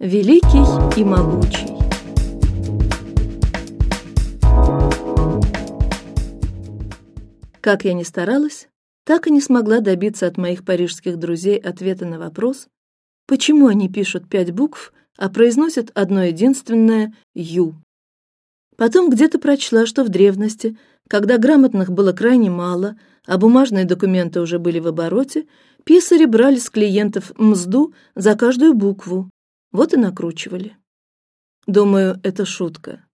Великий и могучий. Как я ни старалась, так и не смогла добиться от моих парижских друзей ответа на вопрос, почему они пишут пять букв, а произносят одно единственное «ю». Потом где-то прочла, что в древности, когда грамотных было крайне мало, а бумажные документы уже были в обороте, писари брали с клиентов мзду за каждую букву, вот и накручивали. Думаю, это шутка.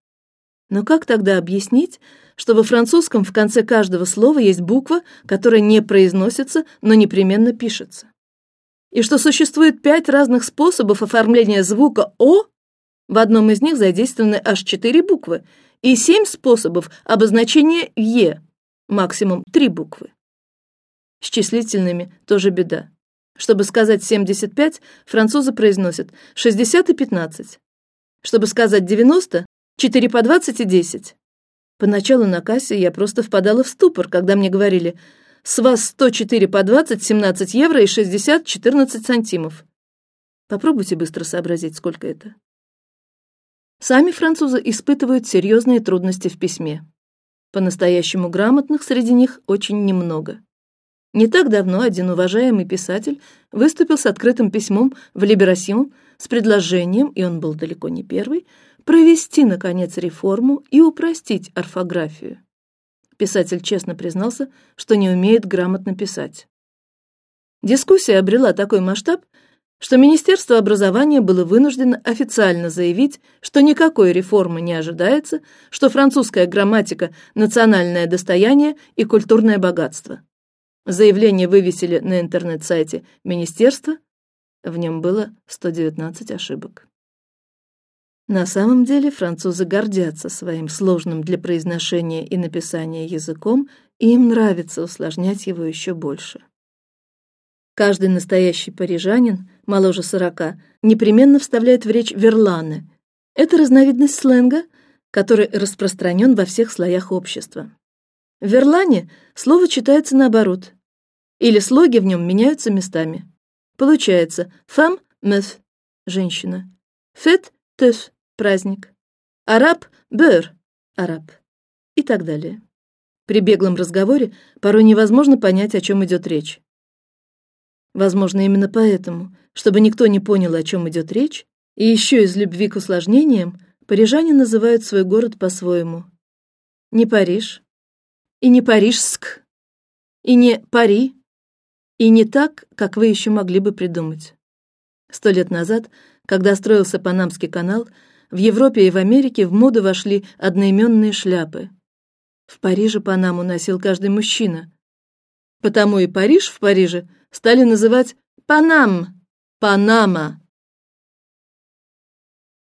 Но как тогда объяснить, что во французском в конце каждого слова есть буква, которая не произносится, но непременно пишется, и что существует пять разных способов оформления звука о, в одном из них задействованы аж четыре буквы, и семь способов обозначения е, максимум три буквы. С числительными тоже беда. Чтобы сказать семьдесят пять, французы произносят шестьдесят и пятнадцать. Чтобы сказать девяносто, четыре по двадцать и десять. Поначалу на кассе я просто впадала в ступор, когда мне говорили: "С вас сто четыре по двадцать, семнадцать евро и шестьдесят четырнадцать сантимов". Попробуйте быстро сообразить, сколько это. Сами французы испытывают серьезные трудности в письме. По-настоящему грамотных среди них очень немного. Не так давно один уважаемый писатель выступил с открытым письмом в Либерасьон с предложением, и он был далеко не первый, провести наконец реформу и упростить орфографию. Писатель честно признался, что не умеет грамотно писать. Дискуссия обрела такой масштаб, что Министерство образования было вынуждено официально заявить, что никакой реформы не ожидается, что французская грамматика национальное достояние и культурное богатство. Заявление вывесили на интернет-сайте министерства. В нем было 119 ошибок. На самом деле французы гордятся своим сложным для произношения и написания языком, и им нравится усложнять его еще больше. Каждый настоящий парижанин, моложе сорока, непременно вставляет в речь верланы. Это разновидность сленга, который распространен во всех слоях общества. Верлане слово читается наоборот, или слоги в нем меняются местами. Получается femme meuf женщина, fête teuf праздник, араб бер араб и так далее. При беглом разговоре порой невозможно понять, о чем идет речь. Возможно, именно поэтому, чтобы никто не понял, о чем идет речь, и еще из любви к усложнениям, парижане называют свой город по-своему. Не Париж, и не Парижск, и не Пари, и не так, как вы еще могли бы придумать. Сто лет назад, когда строился Панамский канал, в Европе и в Америке в моду вошли одноименные шляпы. В Париже Панаму носил каждый мужчина, потому и Париж в Париже стали называть Панам, Панама.